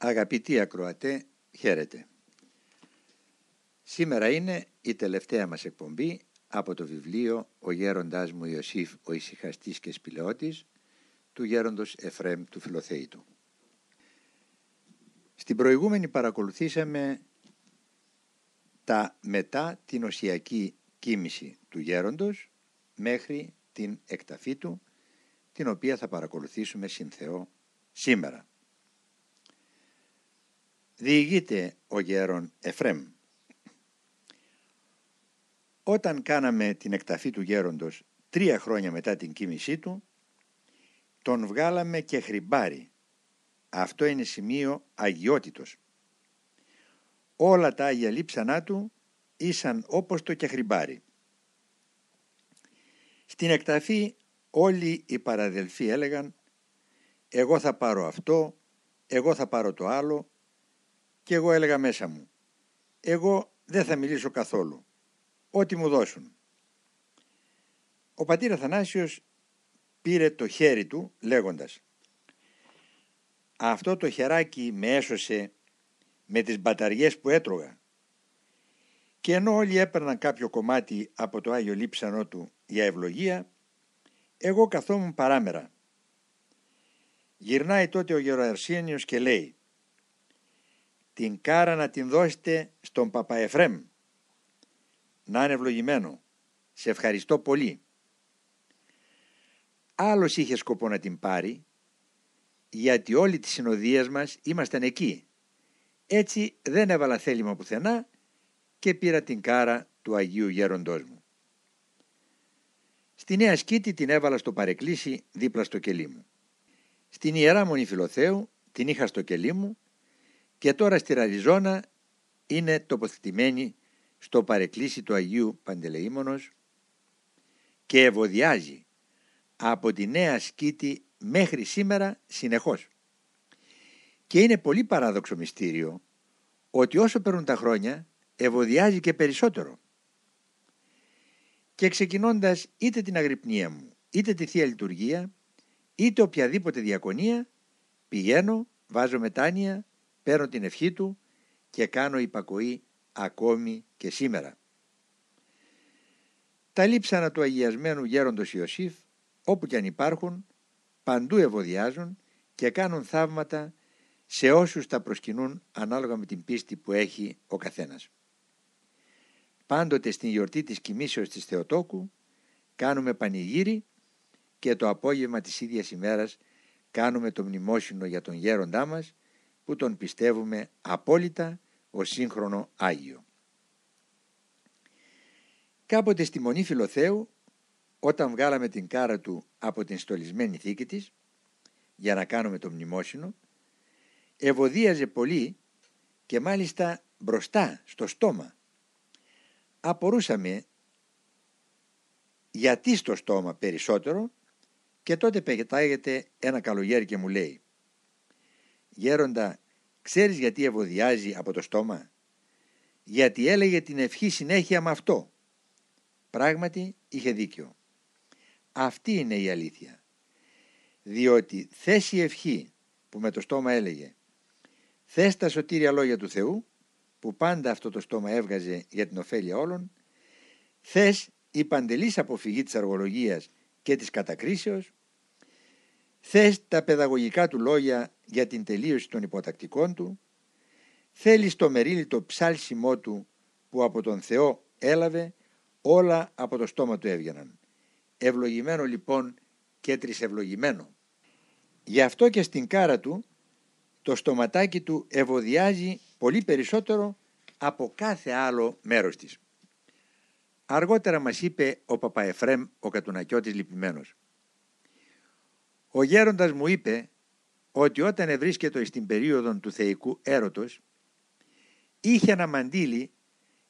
Αγαπητοί ακροατέ, χαίρετε. Σήμερα είναι η τελευταία μας εκπομπή από το βιβλίο «Ο γέροντάς μου Ιωσήφ, ο ησυχαστής και σπηλαιώτης» του γέροντος Εφρέμ του Φιλοθεήτου. Στην προηγούμενη παρακολουθήσαμε τα μετά την οσιακή κίνηση του γέροντος μέχρι την εκταφή του, την οποία θα παρακολουθήσουμε συν Θεό σήμερα. Διηγείται ο γέρον Εφρέμ. Όταν κάναμε την εκταφή του γέροντος τρία χρόνια μετά την κοίμησή του, τον βγάλαμε και χρυμπάρι. Αυτό είναι σημείο αγιότητος. Όλα τα Άγια λείψανά του ήσαν όπως το και χρυμπάρι. Στην εκταφή όλοι οι παραδελφοί έλεγαν «Εγώ θα πάρω αυτό, εγώ θα πάρω το άλλο» και εγώ έλεγα μέσα μου «Εγώ δεν θα μιλήσω καθόλου, ό,τι μου δώσουν». Ο πατήρ Αθανάσιος πήρε το χέρι του λέγοντας «Αυτό το χεράκι με έσωσε με τις μπαταριές που έτρωγα και ενώ όλοι έπαιρναν κάποιο κομμάτι από το Άγιο Λείψανό του για ευλογία, εγώ καθόμουν παράμερα. Γυρνάει τότε ο Γεροαρσένιος και λέει «Την κάρα να την δώσετε στον Παπαεφρέμ. Να είναι ευλογημένο. Σε ευχαριστώ πολύ». Άλλος είχε σκοπό να την πάρει, γιατί όλοι τις συνοδείες μας ήμασταν εκεί. Έτσι δεν έβαλα θέλημα πουθενά και πήρα την κάρα του Αγίου Γέροντός μου. Στη Νέα Σκήτη την έβαλα στο παρεκκλήσι δίπλα στο κελί μου. Στην Ιερά Μονή Φιλοθέου την είχα στο κελί μου και τώρα στη Ραριζόνα είναι τοποθετημένη στο παρεκκλήσι του Αγίου Παντελεήμονος και ευωδιάζει από τη Νέα Σκήτη μέχρι σήμερα συνεχώς. Και είναι πολύ παράδοξο μυστήριο ότι όσο περνούν τα χρόνια ευωδιάζει και περισσότερο. Και ξεκινώντας είτε την αγρυπνία μου, είτε τη Θεία Λειτουργία, είτε οποιαδήποτε διακονία, πηγαίνω, βάζω μετάνοια, παίρνω την ευχή του και κάνω υπακοή ακόμη και σήμερα. Τα λείψανα του αγιασμένου γέροντος Ιωσήφ, όπου και αν υπάρχουν, παντού ευωδιάζουν και κάνουν θαύματα σε όσους τα προσκυνούν ανάλογα με την πίστη που έχει ο καθένας. Πάντοτε στην γιορτή της κοιμήσεως της Θεοτόκου κάνουμε πανηγύρι και το απόγευμα της ίδιας ημέρας κάνουμε το μνημόσυνο για τον γέροντά μας που τον πιστεύουμε απόλυτα ως σύγχρονο Άγιο. Κάποτε στη Μονή Φιλοθέου όταν βγάλαμε την κάρα του από την στολισμένη θήκη της για να κάνουμε το μνημόσυνο ευωδίαζε πολύ και μάλιστα μπροστά στο στόμα απορούσαμε γιατί στο στόμα περισσότερο και τότε πετάγεται ένα καλογέρι και μου λέει «Γέροντα, ξέρεις γιατί ευωδιάζει από το στόμα» γιατί έλεγε την ευχή συνέχεια με αυτό. Πράγματι είχε δίκιο. Αυτή είναι η αλήθεια. Διότι θες η ευχή που με το στόμα έλεγε θες τα σωτήρια λόγια του Θεού που πάντα αυτό το στόμα έβγαζε για την ωφέλεια όλων, θες η παντελής αποφυγή της αργολογίας και της κατακρίσεως, θες τα παιδαγωγικά του λόγια για την τελείωση των υποτακτικών του, θέλεις το μερίλητο ψάλσιμό του που από τον Θεό έλαβε, όλα από το στόμα του έβγαιναν. Ευλογημένο λοιπόν και τρισευλογημένο. Γι' αυτό και στην κάρα του το στοματάκι του ευωδιάζει πολύ περισσότερο από κάθε άλλο μέρος της. Αργότερα μας είπε ο Παπαεφρέμ ο Κατουνακιώτης λυπημένος. Ο γέροντας μου είπε ότι όταν ευρίσκεται στην περίοδο του θεϊκού έρωτος είχε ένα μαντίλι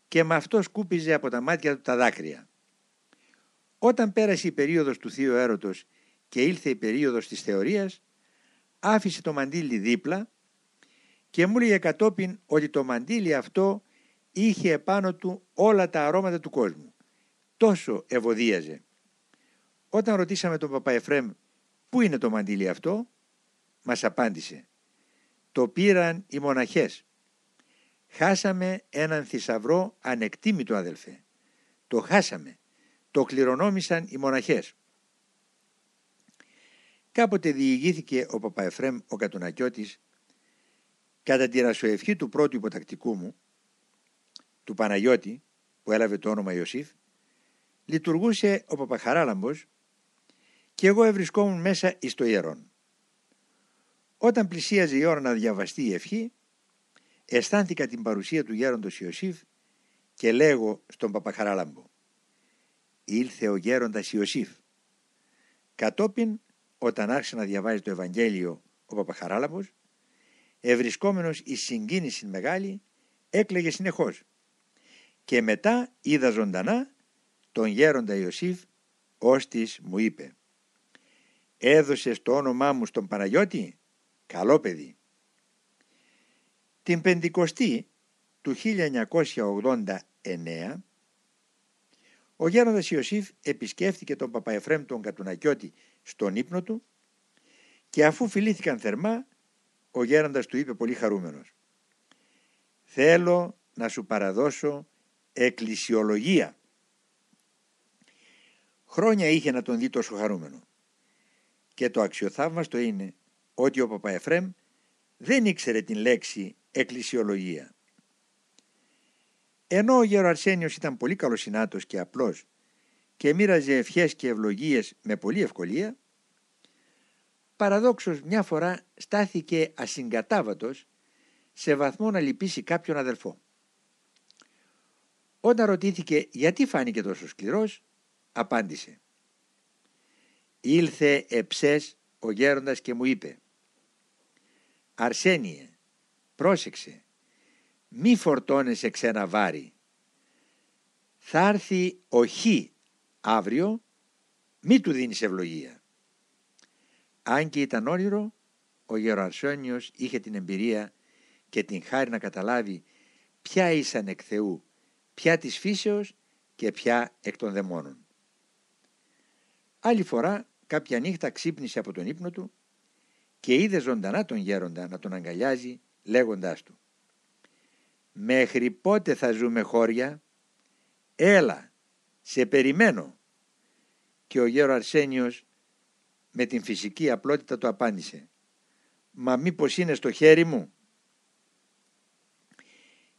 και με αυτό σκούπιζε από τα μάτια του τα δάκρυα. Όταν πέρασε η περίοδος του θείου έρωτος και ήλθε η περίοδος της θεωρίας άφησε το μαντίλι δίπλα και μου έλεγε κατόπιν ότι το μαντίλι αυτό είχε επάνω του όλα τα αρώματα του κόσμου. Τόσο ευωδίαζε. Όταν ρωτήσαμε τον παπά Εφρέμ πού είναι το μαντίλι αυτό, μας απάντησε το πήραν οι μοναχές. Χάσαμε έναν θησαυρό ανεκτήμητο αδελφέ. Το χάσαμε. Το κληρονόμησαν οι μοναχές. Κάποτε διηγήθηκε ο Παπαεφρέμ ο Κατουνακιώτης κατά τη ρασοευχή του πρώτου υποτακτικού μου, του Παναγιώτη, που έλαβε το όνομα Ιωσήφ, λειτουργούσε ο Παπαχαράλαμπος και εγώ ευρισκόμουν μέσα εις το ιερόν. Όταν πλησίαζε η ώρα να διαβαστεί η ευχή, αισθάνθηκα την παρουσία του γέροντος Ιωσήφ και λέγω στον Παπαχαράλαμπο «Ήλθε ο γέροντας Ιωσήφ». Κατόπιν, όταν άρχισε να διαβάζει το Ευαγγέλιο ο Παπαχαράλαμπος, ευρισκόμενος εις συγκίνηση μεγάλη, έκλαιγε συνεχώς. Και μετά είδα ζωντανά τον γέροντα Ιωσήφ, ώστις μου είπε «Έδωσες το όνομά μου στον Παναγιώτη, καλό παιδί». Την πεντηκοστή του 1989 ο γέροντας Ιωσήφ επισκέφθηκε τον Παπαεφρέμ τον Κατουνακιώτη στον ύπνο του και αφού φιλήθηκαν θερμά ο γέροντας του είπε πολύ χαρούμενος «Θέλω να σου παραδώσω εκκλησιολογία». Χρόνια είχε να τον δει τόσο χαρούμενο. Και το αξιοθαύμαστο είναι ότι ο Παπαεφρέμ δεν ήξερε την λέξη εκκλησιολογία. Ενώ ο γέρο Αρσένιος ήταν πολύ καλοσυνάτος και απλός και μοίραζε ευχές και ευλογίες με πολύ ευκολία, παραδόξως μια φορά στάθηκε ασυγκατάβατος σε βαθμό να λυπήσει κάποιον αδελφό. Όταν ρωτήθηκε γιατί φάνηκε τόσο σκληρός, απάντησε «Ήλθε εψές ο γέροντας και μου είπε «Αρσένιε, πρόσεξε, μη φορτώνεσαι ξένα βάρη. Θα έρθει ο Χ αύριο, μη του δίνεις ευλογία». Αν και ήταν όνειρο, ο Γεροαρσόνιος είχε την εμπειρία και την χάρη να καταλάβει ποια ήσαν εκ Θεού, ποια της φύσεως και ποια εκ των δαιμόνων. Άλλη φορά κάποια νύχτα ξύπνησε από τον ύπνο του και είδε ζωντανά τον γέροντα να τον αγκαλιάζει λέγοντάς του «Μέχρι πότε θα ζούμε χώρια, έλα, σε περιμένω». Και ο γέρο Αρσένιος με την φυσική απλότητα του απάντησε «Μα μήπως είναι στο χέρι μου»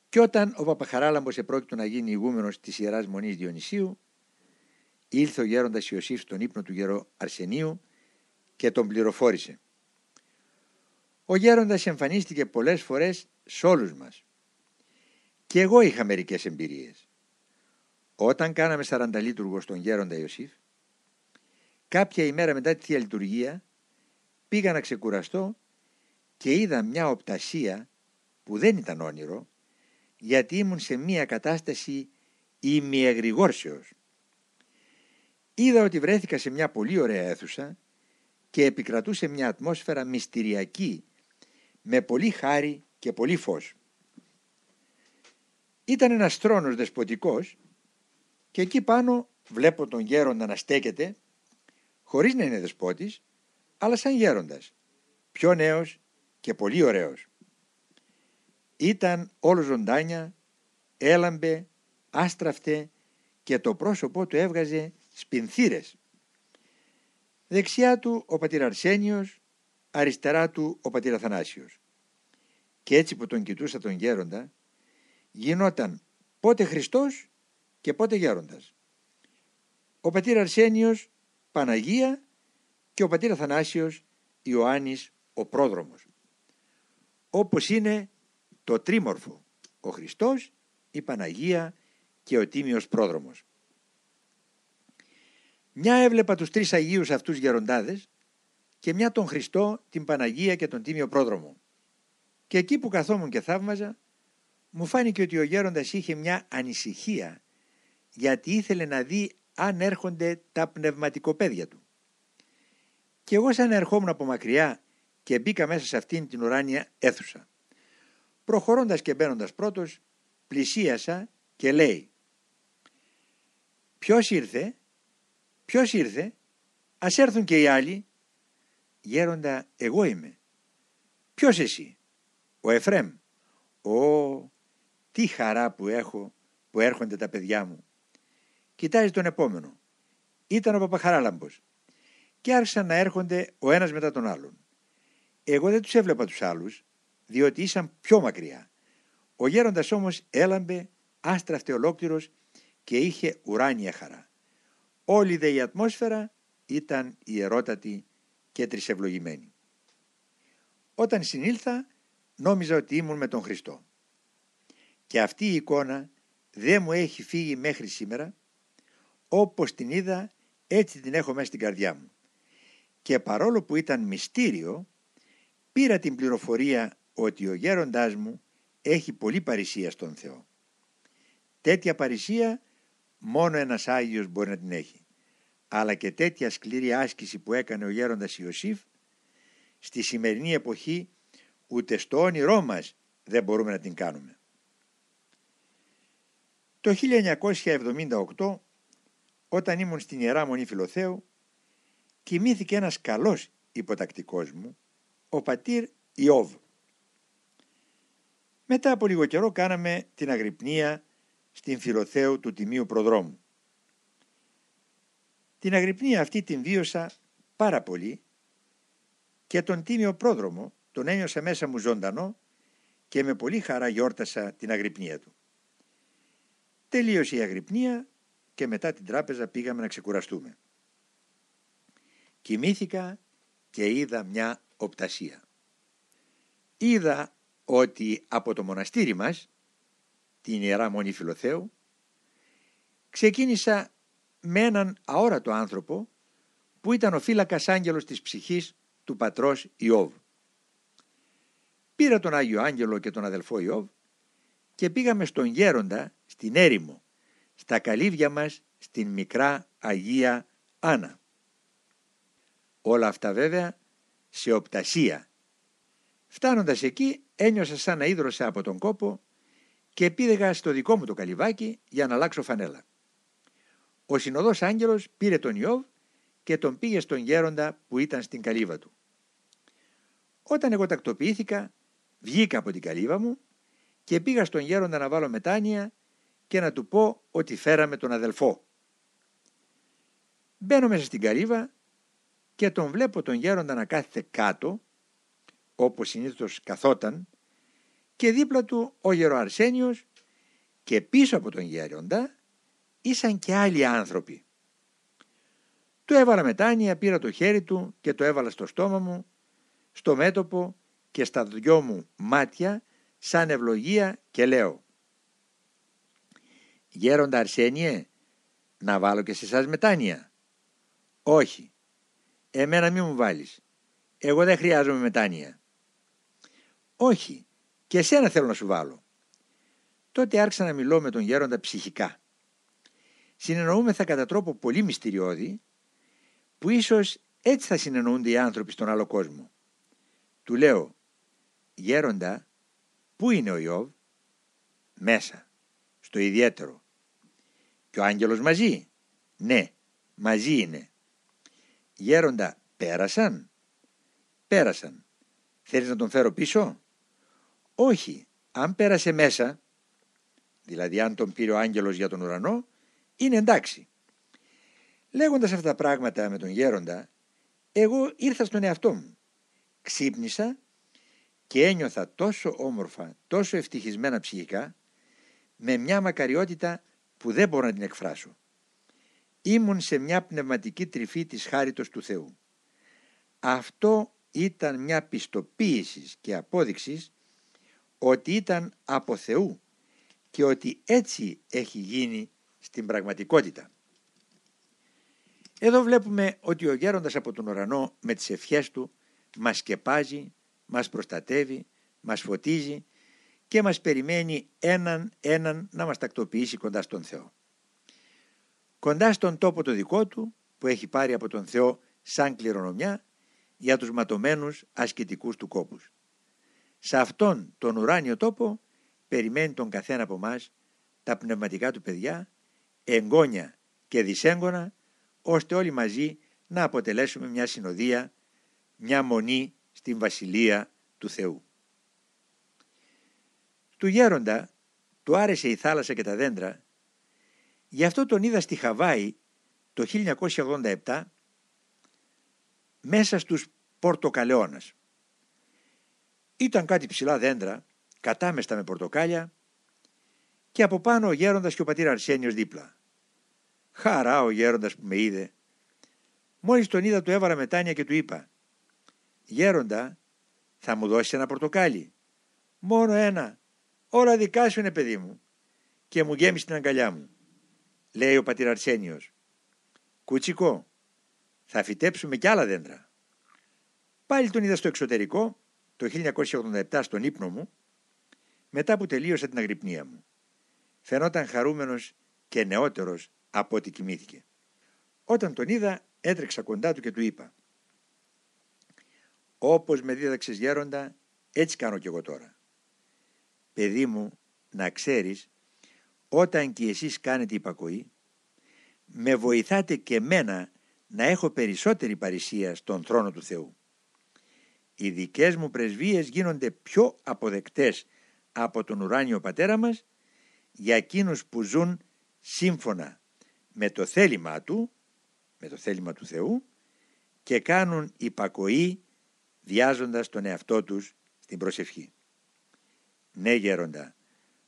Και όταν ο Παπαχαράλαμπος επρόκειτο να γίνει ηγούμενος της Ιεράς Μονής Διονυσίου, ήλθε ο γέροντας Ιωσήφ στον ύπνο του γερό Αρσενίου και τον πληροφόρησε. Ο γέροντας εμφανίστηκε πολλές φορές σε όλους μας. Και εγώ είχα μερικές εμπειρίες. Όταν κάναμε σαρανταλίτουργο στον γέροντα Ιωσήφ, κάποια ημέρα μετά τη Θεία Λειτουργία πήγα να ξεκουραστώ και είδα μια οπτασία που δεν ήταν όνειρο γιατί ήμουν σε μια κατάσταση ημιεγρηγόρσεως. Είδα ότι βρέθηκα σε μια πολύ ωραία αίθουσα και επικρατούσε μια ατμόσφαιρα μυστηριακή με πολύ χάρη και πολύ φως. Ήταν ένας τρόνος δεσποτικός και εκεί πάνω βλέπω τον γέροντα να στέκεται χωρίς να είναι δεσπότης αλλά σαν γέροντας, πιο νέος και πολύ ωραίος. Ήταν όλο ζωντάνια, έλαμπε, άστραφτε και το πρόσωπό του έβγαζε σπινθύρες. Δεξιά του ο πατήρ Αρσένιος, αριστερά του ο πατήρ Αθανάσιος. Και έτσι που τον κοιτούσα τον γέροντα, γινόταν πότε Χριστός και πότε γέροντας. Ο πατήρ Αρσένιος Παναγία και ο πατήρ Αθανάσιος Ιωάννης ο πρόδρομος. Όπως είναι το τρίμορφο, ο Χριστός, η Παναγία και ο Τίμιος πρόδρομος. Μια έβλεπα τους τρεις Αγίους αυτούς γεροντάδες και μια τον Χριστό, την Παναγία και τον Τίμιο Πρόδρομο. Και εκεί που καθόμουν και θαύμαζα, μου φάνηκε ότι ο γέροντας είχε μια ανησυχία γιατί ήθελε να δει αν έρχονται τα πνευματικοπαίδια του. Και εγώ σαν ερχόμουν από μακριά και μπήκα μέσα σε αυτήν την ουράνια αίθουσα. Προχωρώντας και μπαίνοντας πρώτος, πλησίασα και λέει «Ποιος ήρθε» Ποιος ήρθε, ας έρθουν και οι άλλοι. Γέροντα, εγώ είμαι. Ποιος εσύ, Ο Εφρέμ. Ω, τι χαρά που έχω που έρχονται τα παιδιά μου. Κοιτάζει τον επόμενο. Ήταν ο Παπαχαράλαμπος. Και άρχισαν να έρχονται ο ένας μετά τον άλλον. Εγώ δεν τους έβλεπα τους άλλους, διότι ήσαν πιο μακριά. Ο γέροντας όμως έλαμπε, άστραφτε ολόκληρος και είχε ουράνια χαρά. Όλη δε η ατμόσφαιρα ήταν ιερότατη και τρισευλογημένη. Όταν συνήλθα νόμιζα ότι ήμουν με τον Χριστό. Και αυτή η εικόνα δεν μου έχει φύγει μέχρι σήμερα, όπως την είδα έτσι την έχω μέσα στην καρδιά μου. Και παρόλο που ήταν μυστήριο, πήρα την πληροφορία ότι ο γέροντάς μου έχει πολύ παρησία στον Θεό. Τέτοια παρησία μόνο ένας Άγιος μπορεί να την έχει. Αλλά και τέτοια σκληρή άσκηση που έκανε ο γέροντας Ιωσήφ στη σημερινή εποχή ούτε στο όνειρό μας δεν μπορούμε να την κάνουμε. Το 1978 όταν ήμουν στην Ιερά Μονή Φιλοθέου κοιμήθηκε ένας καλός υποτακτικός μου ο πατήρ Ιώβ. Μετά από λίγο καιρό κάναμε την αγρυπνία στην Φιλοθέου του Τιμίου Προδρόμου. Την αγρυπνία αυτή την βίωσα πάρα πολύ και τον Τίμιο Πρόδρομο τον ένιωσα μέσα μου ζωντανό και με πολύ χαρά γιόρτασα την αγρυπνία του. Τελείωσε η αγρυπνία και μετά την τράπεζα πήγαμε να ξεκουραστούμε. Κοιμήθηκα και είδα μια οπτασία. Είδα ότι από το μοναστήρι μας, την Ιερά Μονή Φιλοθέου, ξεκίνησα με έναν αόρατο άνθρωπο που ήταν ο φύλακας άγγελος της ψυχής του πατρός Ιώβ. Πήρα τον Άγιο Άγγελο και τον αδελφό Ιώβ και πήγαμε στον Γέροντα στην έρημο, στα καλύβια μας στην μικρά Αγία Άννα. Όλα αυτά βέβαια σε οπτασία. Φτάνοντας εκεί ένιωσα σαν να ίδρωσα από τον κόπο και πήγα στο δικό μου το καλυβάκι για να αλλάξω φανέλα. Ο συνοδός άγγελος πήρε τον Ιώβ και τον πήγε στον γέροντα που ήταν στην καλύβα του. Όταν εγώ τακτοποιήθηκα, βγήκα από την καλύβα μου και πήγα στον γέροντα να βάλω μετάνοια και να του πω ότι φέραμε τον αδελφό. Μπαίνω μέσα στην καλύβα και τον βλέπω τον γέροντα να κάθεται κάτω, όπως συνήθως καθόταν, και δίπλα του ο γεροαρσένιος και πίσω από τον γέροντα ήσαν και άλλοι άνθρωποι. Του έβαλα μετάνοια, πήρα το χέρι του και το έβαλα στο στόμα μου, στο μέτωπο και στα δυο μου μάτια σαν ευλογία και λέω «Γέροντα Αρσένιε, να βάλω και σε εσάς μετάνοια». «Όχι, εμένα μη μου βάλεις, εγώ δεν χρειάζομαι μετάνοια». «Όχι, και εσένα θέλω να σου βάλω». Τότε άρχισα να μιλώ με τον γέροντα ψυχικά. Συνεννοούμεθα κατά τρόπο πολύ μυστηριώδη, που ίσως έτσι θα συνεννοούνται οι άνθρωποι στον άλλο κόσμο. Του λέω, γέροντα, πού είναι ο Ιώβ; Μέσα, στο ιδιαίτερο. Και ο άγγελος μαζί; Ναι, μαζί είναι. Γέροντα, πέρασαν; Πέρασαν. Θέλεις να τον φέρω πίσω; Όχι, αν πέρασε μέσα, δηλαδή αν τον πήρε ο άγγελος για τον ουρανό, είναι εντάξει. Λέγοντας αυτά τα πράγματα με τον γέροντα, εγώ ήρθα στον εαυτό μου. Ξύπνησα και ένιωθα τόσο όμορφα, τόσο ευτυχισμένα ψυχικά, με μια μακαριότητα που δεν μπορώ να την εκφράσω. Ήμουν σε μια πνευματική τρυφή της χάριτος του Θεού. Αυτό ήταν μια πιστοποίησης και απόδειξης ότι ήταν από Θεού και ότι έτσι έχει γίνει στην πραγματικότητα. Εδώ βλέπουμε ότι ο γέροντας από τον ουρανό με τις ευχές του μας σκεπάζει, μας προστατεύει, μας φωτίζει και μας περιμένει έναν έναν να μας τακτοποιήσει κοντά στον Θεό. Κοντά στον τόπο το δικό του που έχει πάρει από τον Θεό σαν κληρονομιά για τους ματωμένους ασκητικούς του κόπους. Σε αυτόν τον ουράνιο τόπο περιμένει τον καθένα από μας τα πνευματικά του παιδιά, εγγόνια και δυσέγγωνα, ώστε όλοι μαζί να αποτελέσουμε μια συνοδεία, μια μονή στην Βασιλεία του Θεού. Του γέροντα του άρεσε η θάλασσα και τα δέντρα, γι' αυτό τον είδα στη Χαβάη το 1987 μέσα στους Πορτοκαλαιώνας. Ήταν κάτι ψηλά δέντρα, κατάμεστα με πορτοκάλια και από πάνω ο γέροντας και ο πατήρ Αρσένιος δίπλα. Χαρά ο γέροντας που με είδε. Μόλις τον είδα του έβαλα μετάνια και του είπα «Γέροντα, θα μου δώσεις ένα πορτοκάλι». «Μόνο ένα. Όλα δικά σου είναι παιδί μου». Και μου γέμισε την αγκαλιά μου. Λέει ο πατήρ Αρσένιος «Κουτσικό, θα φυτέψουμε κι άλλα δέντρα». Πάλι τον είδα στο εξωτερικό το 1987 στον ύπνο μου μετά που τελείωσα την αγρυπνία μου. Φαινόταν χαρούμενος και νεότερος από ό,τι κοιμήθηκε. Όταν τον είδα έτρεξα κοντά του και του είπα «Όπως με δίδαξες γέροντα, έτσι κάνω κι εγώ τώρα. Παιδί μου, να ξέρεις, όταν και εσείς κάνετε υπακοή, με βοηθάτε και μένα να έχω περισσότερη παρησία στον θρόνο του Θεού. Οι δικές μου πρεσβείες γίνονται πιο αποδεκτές από τον ουράνιο πατέρα μας για εκείνους που ζουν σύμφωνα με το θέλημα του, με το θέλημα του Θεού και κάνουν υπακοή διάζοντας τον εαυτό τους στην προσευχή. Ναι γέροντα,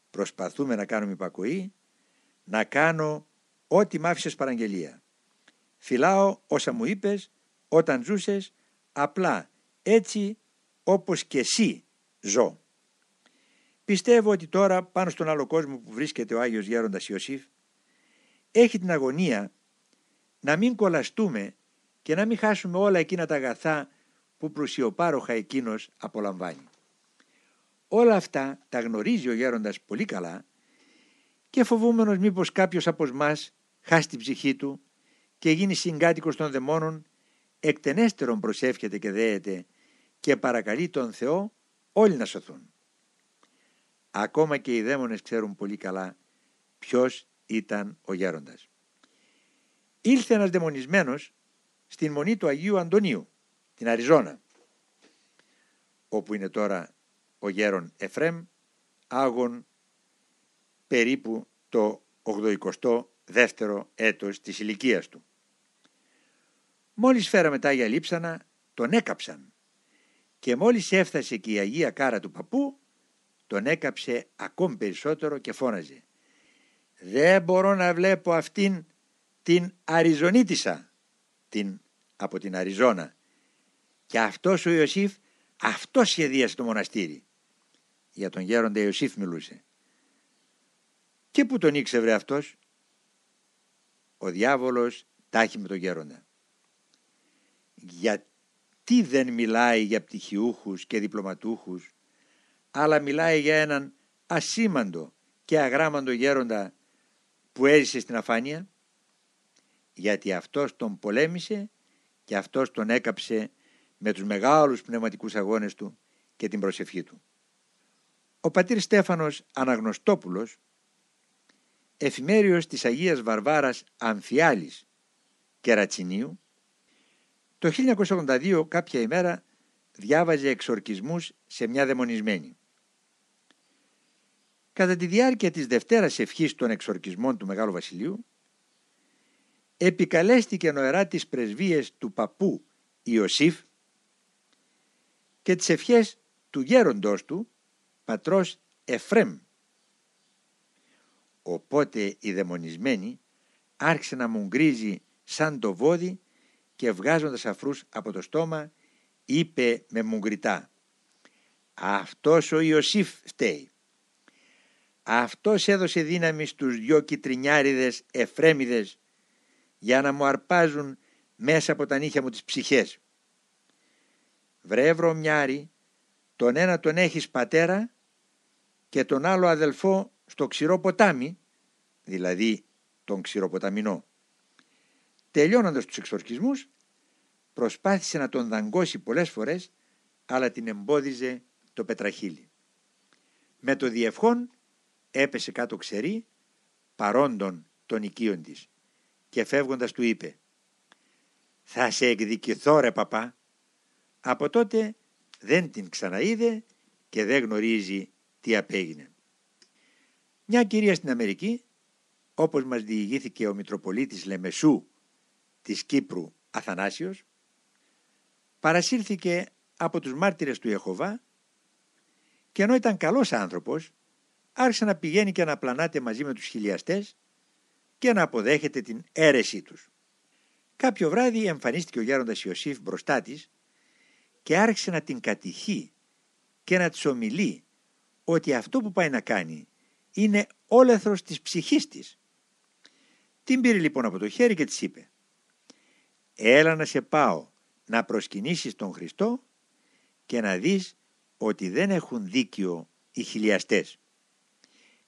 προσπαθούμε να κάνουμε υπακοή, να κάνω ό,τι μ' άφησες παραγγελία. Φυλάω όσα μου είπες όταν ζούσες απλά έτσι όπως και εσύ ζω. Πιστεύω ότι τώρα πάνω στον άλλο κόσμο που βρίσκεται ο Άγιος Γέροντας Ιωσήφ έχει την αγωνία να μην κολλαστούμε και να μην χάσουμε όλα εκείνα τα αγαθά που πλουσιοπάροχα εκείνος απολαμβάνει. Όλα αυτά τα γνωρίζει ο γέροντας πολύ καλά και φοβούμενος μήπως κάποιος από εμά χάσει την ψυχή του και γίνει συγκάτοικος των δαιμόνων εκτενέστερον προσεύχεται και δέεται και παρακαλεί τον Θεό όλοι να σωθούν. Ακόμα και οι δαίμονες ξέρουν πολύ καλά ποιος ήταν ο γέροντας. Ήλθε ένας δαιμονισμένος στην μονή του Αγίου Αντωνίου, την Αριζόνα, όπου είναι τώρα ο γέρον Εφρέμ, άγων περίπου το 82ο έτος της ηλικίας του. Μόλις φέραμε τα Άγια Λείψανα, τον έκαψαν και μόλις έφτασε και η Αγία Κάρα του παππού, τον έκαψε ακόμη περισσότερο και φώναζε «Δεν μπορώ να βλέπω αυτήν την Αριζονίτισσα, την από την Αριζόνα και αυτός ο Ιωσήφ αυτός σχεδίασε το μοναστήρι». Για τον γέροντα Ιωσήφ μιλούσε. Και πού τον ήξερε αυτός; Ο διάβολος τάχει με τον γέροντα. Γιατί δεν μιλάει για πτυχιούχους και διπλωματούχους αλλά μιλάει για έναν ασήμαντο και αγράμαντο γέροντα που έζησε στην αφάνεια γιατί αυτός τον πολέμησε και αυτός τον έκαψε με τους μεγάλους πνευματικούς αγώνες του και την προσευχή του. Ο πατήρ Στέφανος Αναγνωστόπουλος εφημέριος της Αγίας Βαρβάρας Αμφιάλης και Ρατσινίου το 1982 κάποια ημέρα διάβαζε εξορκισμούς σε μια δαιμονισμένη. Κατά τη διάρκεια της Δευτέρας Ευχής των εξορκισμών του Μεγάλου Βασιλείου επικαλέστηκε νοερά τις πρεσβείες του παππού Ιωσήφ και τις ευχές του γέροντός του πατρός Εφρέμ. Οπότε η δαιμονισμένη άρχισε να μου γκρίζει σαν το βόδι και βγάζοντας αφρούς από το στόμα είπε με μουγκριτά «Αυτός ο Ιωσήφ φταίει». Αυτός έδωσε δύναμη στους δυο κυτρινιάριδες εφρέμιδες για να μου αρπάζουν μέσα από τα νύχια μου τις ψυχές. Βρε βρωμιάρι, τον ένα τον έχεις πατέρα και τον άλλο αδελφό στο ξηρό ποτάμι, δηλαδή τον ξηροποταμινό. Τελειώνοντας τους εξορκισμούς, προσπάθησε να τον δαγκώσει πολλές φορές, αλλά την εμπόδιζε το πετραχύλι. Με το διευχόν έπεσε κάτω ξερή παρόντων των οικείων της και φεύγοντας του είπε «Θα σε εκδικηθώ ρε παπά». Από τότε δεν την ξαναείδε και δεν γνωρίζει τι απέγινε. Μια κυρία στην Αμερική, όπως μας διηγήθηκε ο Μητροπολίτης Λεμεσού της Κύπρου Αθανάσιος, παρασύρθηκε από τους μάρτυρες του Ιεχωβά και ενώ ήταν καλός άνθρωπος, άρχισε να πηγαίνει και να πλανάται μαζί με τους χιλιαστές και να αποδέχεται την αίρεσή τους. Κάποιο βράδυ εμφανίστηκε ο γέροντας Ιωσήφ μπροστά της και άρχισε να την κατηχεί και να της ομιλεί ότι αυτό που πάει να κάνει είναι όλεθρος της ψυχής της. Την πήρε λοιπόν από το χέρι και της είπε «Έλα να σε πάω να προσκυνήσεις τον Χριστό και να δεις ότι δεν έχουν δίκιο οι χιλιαστές».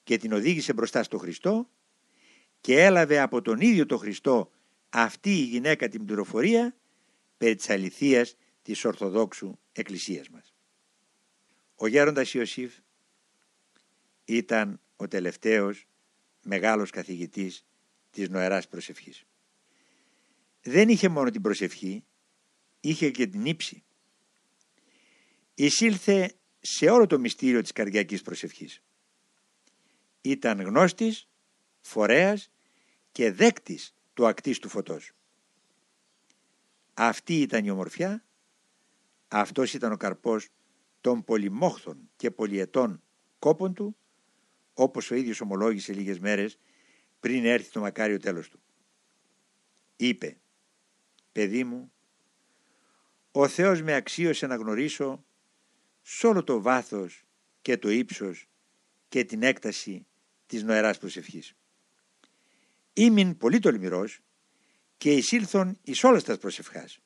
Και την οδήγησε μπροστά στο Χριστό και έλαβε από τον ίδιο τον Χριστό αυτή η γυναίκα την πληροφορία περί της αληθείας της Ορθοδόξου Εκκλησίας μας. Ο γέροντας Ιωσήφ ήταν ο τελευταίος μεγάλος καθηγητής της νοεράς προσευχής. Δεν είχε μόνο την προσευχή, είχε και την ύψη. Εισήλθε σε όλο το μυστήριο της καρδιακής προσευχής. Ήταν γνώστης, φορέας και δέκτης του ακτίστου φωτός. Αυτή ήταν η ομορφιά, αυτός ήταν ο καρπός των πολυμόχθων και πολυετών κόπων του, όπως ο ίδιος ομολόγησε λίγες μέρες πριν έρθει το μακάριο τέλος του. Είπε «Παιδί μου, ο Θεός με αξίωσε να γνωρίσω σ' όλο το βάθος και το ύψος και την έκταση της νοεράς προσευχής. Ήμην πολύ τολμηρός και εισήλθον εις όλας τας προσευχάς.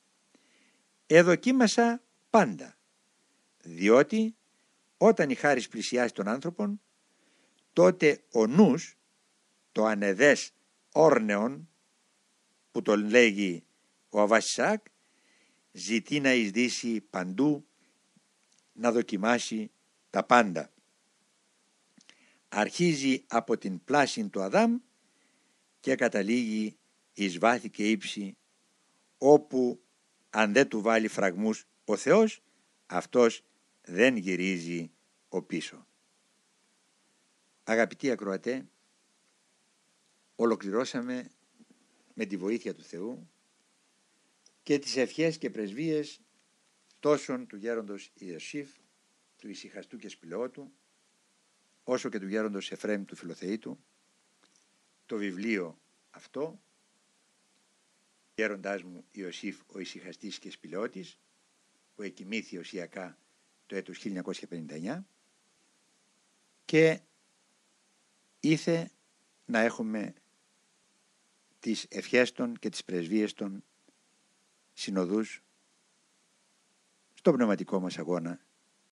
Εδοκίμασα πάντα, διότι όταν η χάρις πλησιάζει τον άνθρωπον, τότε ο νους, το ανεδές όρνεον, που τον λέγει ο Αβασισάκ, ζητεί να εισδύσει παντού, να δοκιμάσει τα πάντα. Αρχίζει από την πλάση του Αδάμ και καταλήγει εις βάθη και ύψη, όπου αν δεν του βάλει φραγμούς ο Θεός, αυτός δεν γυρίζει ο πίσω. Αγαπητοί ακροατέ, ολοκληρώσαμε με τη βοήθεια του Θεού και τις ευχές και πρεσβείες τόσων του γέροντος Ιωσήφ, του ησυχαστού και σπηλαιότου, όσο και του γέροντος Εφραίμ του Φιλοθεήτου, το βιβλίο αυτό, γέροντάς μου Ιωσήφ ο ησυχαστής και σπηλαιότης, που εκοιμήθη οσιακά το έτος 1959 και ήθε να έχουμε τις ευχές των και τις πρεσβείες των συνοδούς στο πνευματικό μας αγώνα